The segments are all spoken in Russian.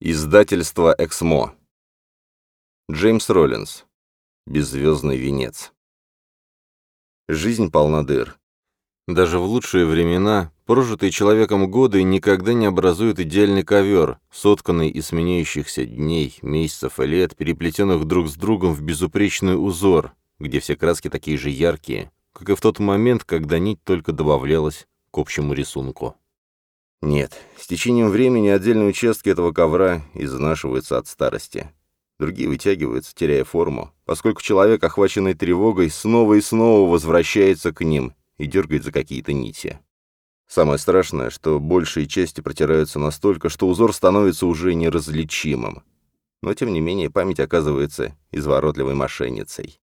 Издательство «Эксмо». Джеймс Роллинс. «Беззвездный венец». Жизнь полна дыр. Даже в лучшие времена прожитые человеком годы никогда не образуют идеальный ковер, сотканный из сменяющихся дней, месяцев и лет, переплетенных друг с другом в безупречный узор, где все краски такие же яркие, как и в тот момент, когда нить только добавлялась к общему рисунку. Нет, с течением времени отдельные участки этого ковра изнашиваются от старости. Другие вытягиваются, теряя форму, поскольку человек, охваченный тревогой, снова и снова возвращается к ним и дергает за какие-то нити. Самое страшное, что большие части протираются настолько, что узор становится уже неразличимым. Но, тем не менее, память оказывается изворотливой мошенницей.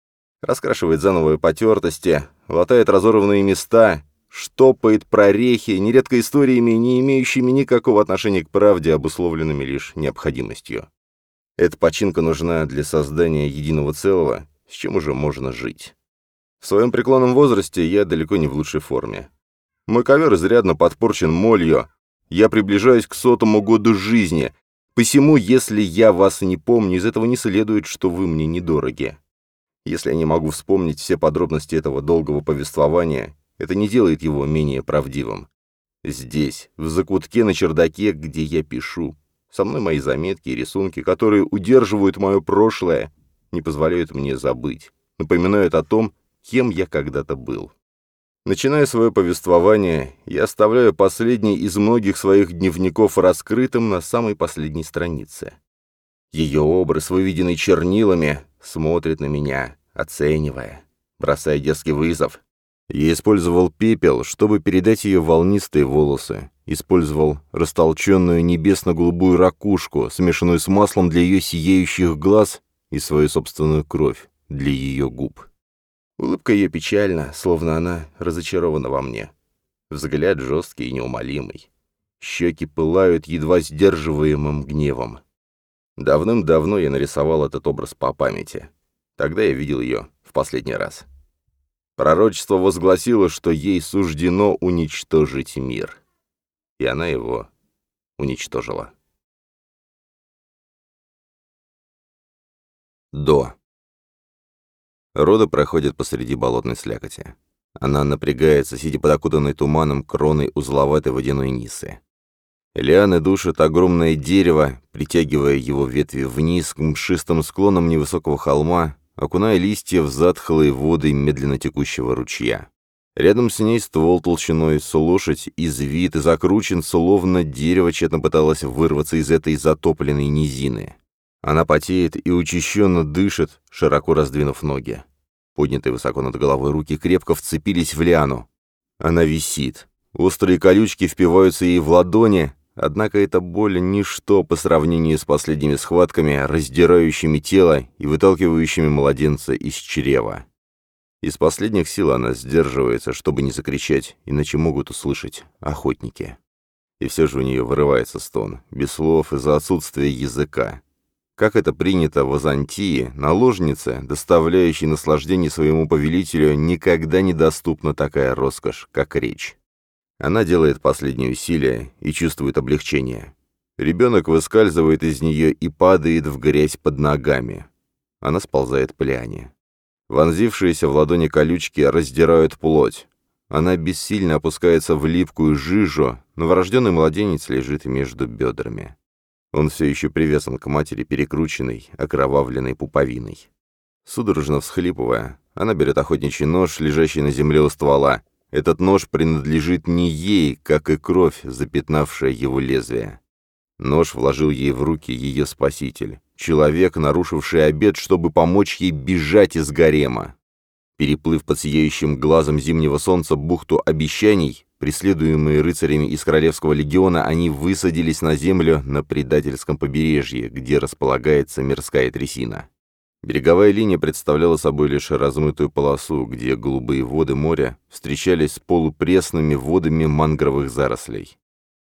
Раскрашивает заново потертости, латает разорванные места штопает прорехи, нередко историями, не имеющими никакого отношения к правде, обусловленными лишь необходимостью. Эта починка нужна для создания единого целого, с чем уже можно жить. В своем преклонном возрасте я далеко не в лучшей форме. Мой ковер изрядно подпорчен молью. Я приближаюсь к сотому году жизни. Посему, если я вас не помню, из этого не следует, что вы мне недороги. Если я не могу вспомнить все подробности этого долгого повествования, это не делает его менее правдивым. Здесь, в закутке на чердаке, где я пишу. Со мной мои заметки и рисунки, которые удерживают мое прошлое, не позволяют мне забыть, напоминают о том, кем я когда-то был. Начиная свое повествование, я оставляю последний из многих своих дневников раскрытым на самой последней странице. Ее образ, выведенный чернилами, смотрит на меня, оценивая, бросая детский вызов, я использовал пепел, чтобы передать ее волнистые волосы. Использовал растолченную небесно-голубую ракушку, смешанную с маслом для ее сияющих глаз и свою собственную кровь для ее губ. Улыбка ее печальна, словно она разочарована во мне. Взгляд жесткий и неумолимый. Щеки пылают едва сдерживаемым гневом. Давным-давно я нарисовал этот образ по памяти. Тогда я видел ее в последний раз. Пророчество возгласило, что ей суждено уничтожить мир. И она его уничтожила. До. Рода проходит посреди болотной слякоти. Она напрягается, сидя под окутанной туманом кроной узловатой водяной нисы. Лианы душат огромное дерево, притягивая его ветви вниз к мшистым склонам невысокого холма, окуная листья в затхлые воды медленно текущего ручья. Рядом с ней ствол толщиной с лошадь, извит и закручен, словно дерево тщетно пыталось вырваться из этой затопленной низины. Она потеет и учащенно дышит, широко раздвинув ноги. Поднятые высоко над головой руки крепко вцепились в лиану. Она висит. Острые колючки впиваются ей в ладони, Однако эта боль – ничто по сравнению с последними схватками, раздирающими тело и выталкивающими младенца из чрева. Из последних сил она сдерживается, чтобы не закричать, иначе могут услышать охотники. И все же у нее вырывается стон, без слов из-за отсутствия языка. Как это принято в Азантии, наложнице, доставляющей наслаждение своему повелителю, никогда недоступна такая роскошь, как речь. Она делает последние усилия и чувствует облегчение. Ребенок выскальзывает из нее и падает в грязь под ногами. Она сползает по лиане. Вонзившиеся в ладони колючки раздирают плоть. Она бессильно опускается в липкую жижу, но врожденный младенец лежит между бедрами. Он все еще привязан к матери перекрученной, окровавленной пуповиной. Судорожно всхлипывая, она берет охотничий нож, лежащий на земле у ствола, этот нож принадлежит не ей, как и кровь, запятнавшая его лезвие. Нож вложил ей в руки ее спаситель, человек, нарушивший обед, чтобы помочь ей бежать из гарема. Переплыв под сияющим глазом зимнего солнца бухту обещаний, преследуемые рыцарями из Королевского легиона, они высадились на землю на предательском побережье, где располагается мирская трясина. Береговая линия представляла собой лишь размытую полосу, где голубые воды моря встречались с полупресными водами мангровых зарослей.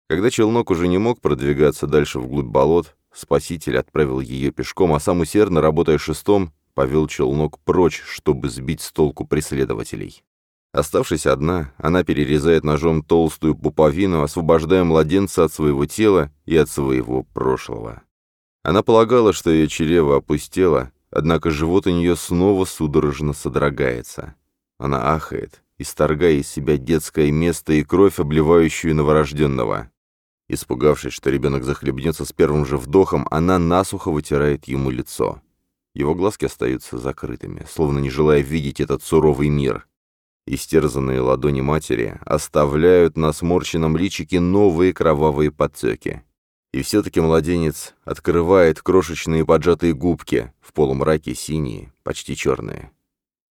Когда челнок уже не мог продвигаться дальше вглубь болот, спаситель отправил ее пешком, а сам усердно, работая шестом, повел челнок прочь, чтобы сбить с толку преследователей. Оставшись одна, она перерезает ножом толстую пуповину, освобождая младенца от своего тела и от своего прошлого. Она полагала, что ее чрево опустело, Однако живот у нее снова судорожно содрогается. Она ахает, исторгая из себя детское место и кровь, обливающую новорожденного. Испугавшись, что ребенок захлебнется с первым же вдохом, она насухо вытирает ему лицо. Его глазки остаются закрытыми, словно не желая видеть этот суровый мир. Истерзанные ладони матери оставляют на сморщенном личике новые кровавые подтеки. И все-таки младенец открывает крошечные поджатые губки, в полумраке синие, почти черные.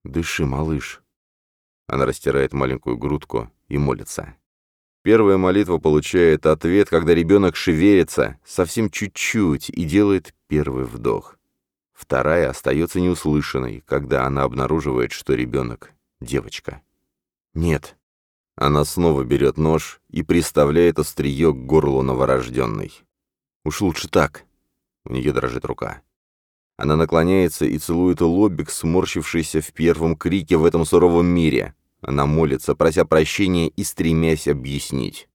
«Дыши, малыш!» Она растирает маленькую грудку и молится. Первая молитва получает ответ, когда ребенок шевелится совсем чуть-чуть и делает первый вдох. Вторая остается неуслышанной, когда она обнаруживает, что ребенок — девочка. «Нет». Она снова берет нож и приставляет острие к горлу новорожденной. Уж лучше так. У нее дрожит рука. Она наклоняется и целует лобик, сморщившийся в первом крике в этом суровом мире. Она молится, прося прощения и стремясь объяснить.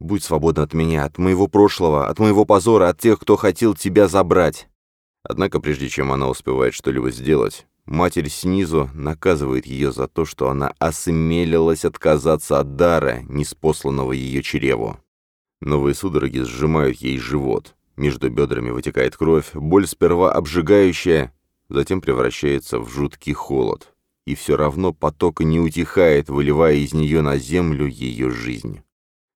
«Будь свободна от меня, от моего прошлого, от моего позора, от тех, кто хотел тебя забрать». Однако, прежде чем она успевает что-либо сделать, Матерь снизу наказывает ее за то, что она осмелилась отказаться от дара, неспосланного ее чреву. Новые судороги сжимают ей живот. Между бедрами вытекает кровь, боль сперва обжигающая, затем превращается в жуткий холод. И все равно поток не утихает, выливая из нее на землю ее жизнь.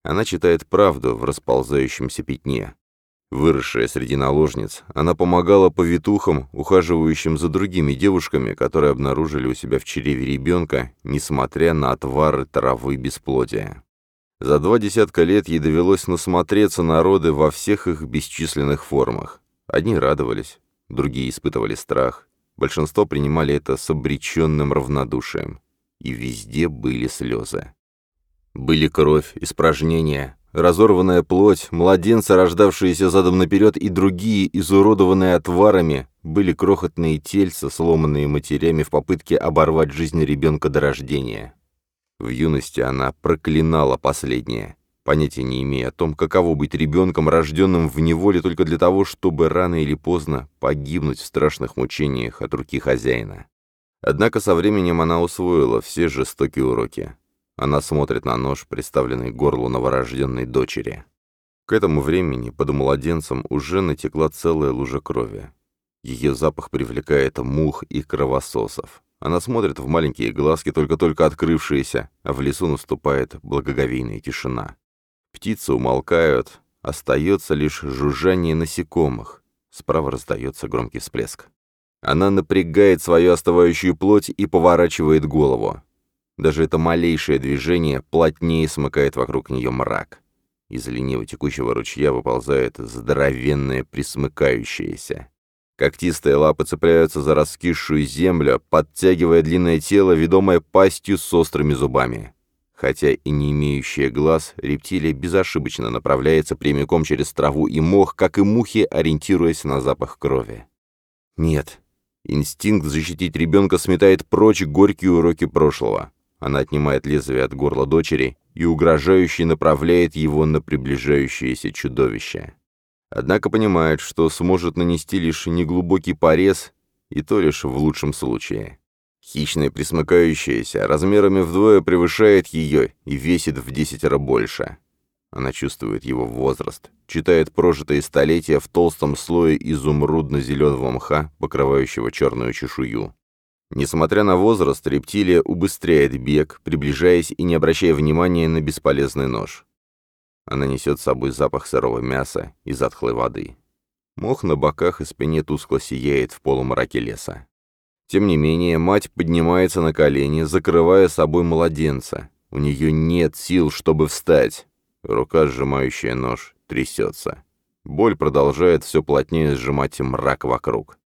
Она читает правду в расползающемся пятне. Выросшая среди наложниц, она помогала повитухам, ухаживающим за другими девушками, которые обнаружили у себя в чреве ребенка, несмотря на отвары травы бесплодия. За два десятка лет ей довелось насмотреться народы во всех их бесчисленных формах. Одни радовались, другие испытывали страх. Большинство принимали это с обреченным равнодушием. И везде были слезы. Были кровь, испражнения, разорванная плоть, младенцы, рождавшиеся задом наперед, и другие, изуродованные отварами, были крохотные тельца, сломанные матерями в попытке оборвать жизнь ребенка до рождения. В юности она проклинала последнее, понятия не имея о том, каково быть ребенком, рожденным в неволе только для того, чтобы рано или поздно погибнуть в страшных мучениях от руки хозяина. Однако со временем она усвоила все жестокие уроки. Она смотрит на нож, приставленный к горлу новорожденной дочери. К этому времени под младенцем уже натекла целая лужа крови. Ее запах привлекает мух и кровососов. Она смотрит в маленькие глазки, только-только открывшиеся, а в лесу наступает благоговейная тишина. Птицы умолкают, остается лишь жужжание насекомых. Справа раздается громкий всплеск. Она напрягает свою остывающую плоть и поворачивает голову. Даже это малейшее движение плотнее смыкает вокруг нее мрак. Из лениво текущего ручья выползает здоровенное присмыкающееся. Когтистые лапы цепляются за раскисшую землю, подтягивая длинное тело, ведомое пастью с острыми зубами. Хотя и не имеющие глаз, рептилия безошибочно направляется прямиком через траву и мох, как и мухи, ориентируясь на запах крови. Нет. Инстинкт защитить ребенка сметает прочь горькие уроки прошлого. Она отнимает лезвие от горла дочери и угрожающе направляет его на приближающееся чудовище однако понимает, что сможет нанести лишь неглубокий порез, и то лишь в лучшем случае. Хищная присмыкающаяся размерами вдвое превышает ее и весит в десятеро больше. Она чувствует его возраст, читает прожитые столетия в толстом слое изумрудно-зеленого мха, покрывающего черную чешую. Несмотря на возраст, рептилия убыстряет бег, приближаясь и не обращая внимания на бесполезный нож. А Она несет с собой запах сырого мяса и затхлой воды. Мох на боках и спине тускло сияет в полумраке леса. Тем не менее, мать поднимается на колени, закрывая собой младенца. У нее нет сил, чтобы встать. Рука, сжимающая нож, трясется. Боль продолжает все плотнее сжимать мрак вокруг.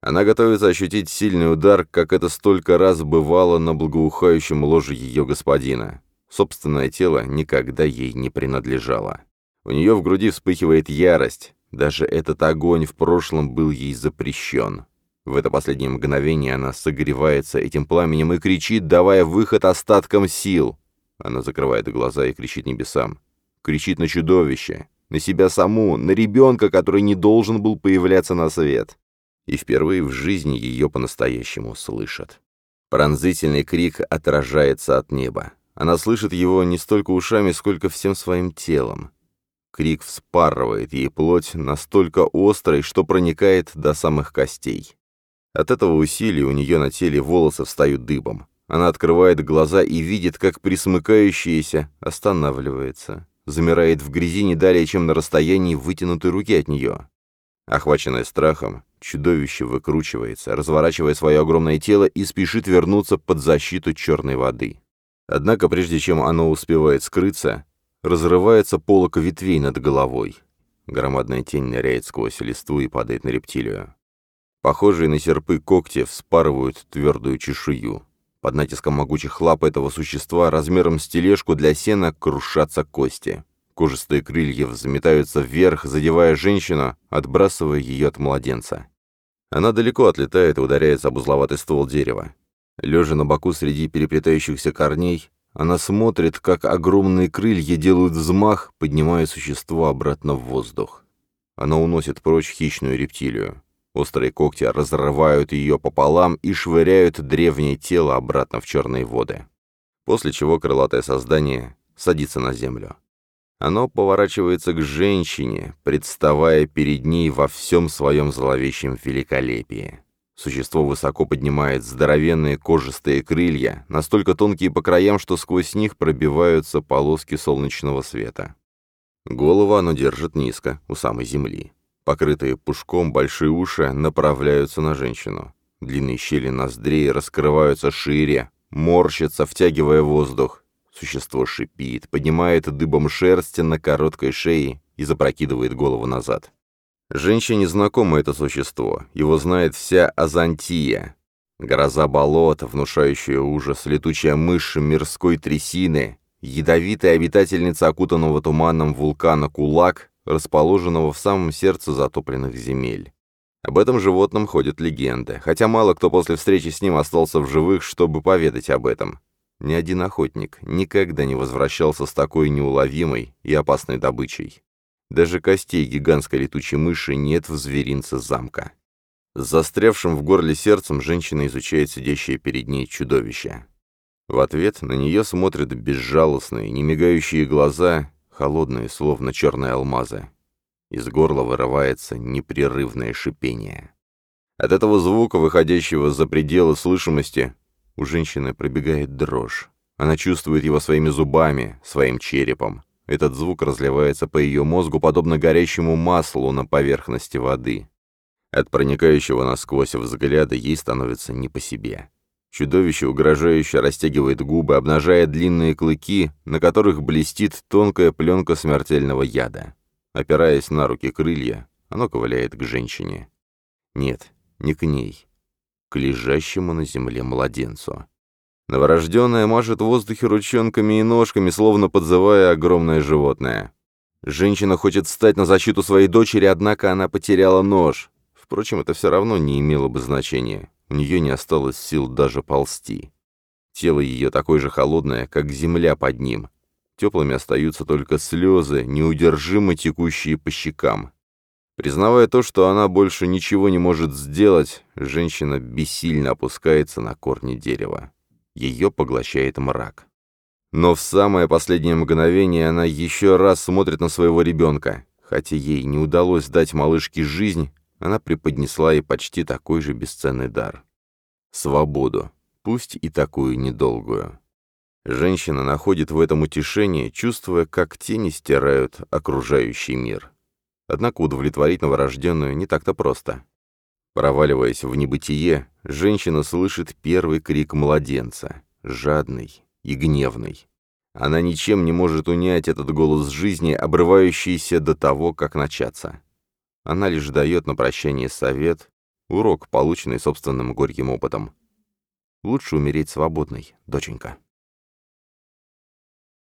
Она готовится ощутить сильный удар, как это столько раз бывало на благоухающем ложе ее господина. Собственное тело никогда ей не принадлежало. У нее в груди вспыхивает ярость. Даже этот огонь в прошлом был ей запрещен. В это последнее мгновение она согревается этим пламенем и кричит, давая выход остаткам сил. Она закрывает глаза и кричит небесам. Кричит на чудовище, на себя саму, на ребенка, который не должен был появляться на свет. И впервые в жизни ее по-настоящему слышат. Пронзительный крик отражается от неба. Она слышит его не столько ушами, сколько всем своим телом. Крик вспарывает ей плоть настолько острой, что проникает до самых костей. От этого усилия у нее на теле волосы встают дыбом. Она открывает глаза и видит, как присмыкающаяся останавливается. Замирает в грязи не далее, чем на расстоянии вытянутой руки от нее. Охваченная страхом, чудовище выкручивается, разворачивая свое огромное тело и спешит вернуться под защиту черной воды. Однако, прежде чем оно успевает скрыться, разрывается полок ветвей над головой. Громадная тень ныряет сквозь листву и падает на рептилию. Похожие на серпы когти вспарывают твердую чешую. Под натиском могучих лап этого существа размером с тележку для сена крушатся кости. Кожистые крылья взметаются вверх, задевая женщину, отбрасывая ее от младенца. Она далеко отлетает и ударяется об узловатый ствол дерева. Лежа на боку среди переплетающихся корней, она смотрит, как огромные крылья делают взмах, поднимая существо обратно в воздух. Она уносит прочь хищную рептилию. Острые когти разрывают ее пополам и швыряют древнее тело обратно в черные воды. После чего крылатое создание садится на землю. Оно поворачивается к женщине, представая перед ней во всем своем зловещем великолепии. Существо высоко поднимает здоровенные кожистые крылья, настолько тонкие по краям, что сквозь них пробиваются полоски солнечного света. Голову оно держит низко, у самой земли. Покрытые пушком большие уши направляются на женщину. Длинные щели ноздрей раскрываются шире, морщатся, втягивая воздух. Существо шипит, поднимает дыбом шерсти на короткой шее и запрокидывает голову назад. Женщине знакомо это существо, его знает вся Азантия. Гроза болот, внушающая ужас, летучая мышь мирской трясины, ядовитая обитательница окутанного туманом вулкана Кулак, расположенного в самом сердце затопленных земель. Об этом животном ходят легенды, хотя мало кто после встречи с ним остался в живых, чтобы поведать об этом. Ни один охотник никогда не возвращался с такой неуловимой и опасной добычей. Даже костей гигантской летучей мыши нет в зверинце замка. С застрявшим в горле сердцем женщина изучает сидящее перед ней чудовище. В ответ на нее смотрят безжалостные, немигающие глаза, холодные, словно черные алмазы. Из горла вырывается непрерывное шипение. От этого звука, выходящего за пределы слышимости, у женщины пробегает дрожь. Она чувствует его своими зубами, своим черепом. Этот звук разливается по ее мозгу, подобно горящему маслу на поверхности воды. От проникающего насквозь взгляда ей становится не по себе. Чудовище угрожающе растягивает губы, обнажая длинные клыки, на которых блестит тонкая пленка смертельного яда. Опираясь на руки крылья, оно ковыляет к женщине. Нет, не к ней. К лежащему на земле младенцу. Новорожденная машет в воздухе ручонками и ножками, словно подзывая огромное животное. Женщина хочет встать на защиту своей дочери, однако она потеряла нож. Впрочем, это все равно не имело бы значения. У нее не осталось сил даже ползти. Тело ее такое же холодное, как земля под ним. Теплыми остаются только слезы, неудержимо текущие по щекам. Признавая то, что она больше ничего не может сделать, женщина бессильно опускается на корни дерева ее поглощает мрак. Но в самое последнее мгновение она еще раз смотрит на своего ребенка. Хотя ей не удалось дать малышке жизнь, она преподнесла ей почти такой же бесценный дар. Свободу, пусть и такую недолгую. Женщина находит в этом утешение, чувствуя, как тени стирают окружающий мир. Однако удовлетворить новорожденную не так-то просто. Проваливаясь в небытие, женщина слышит первый крик младенца, жадный и гневный. Она ничем не может унять этот голос жизни, обрывающийся до того, как начаться. Она лишь дает на прощание совет, урок, полученный собственным горьким опытом. Лучше умереть свободной, доченька.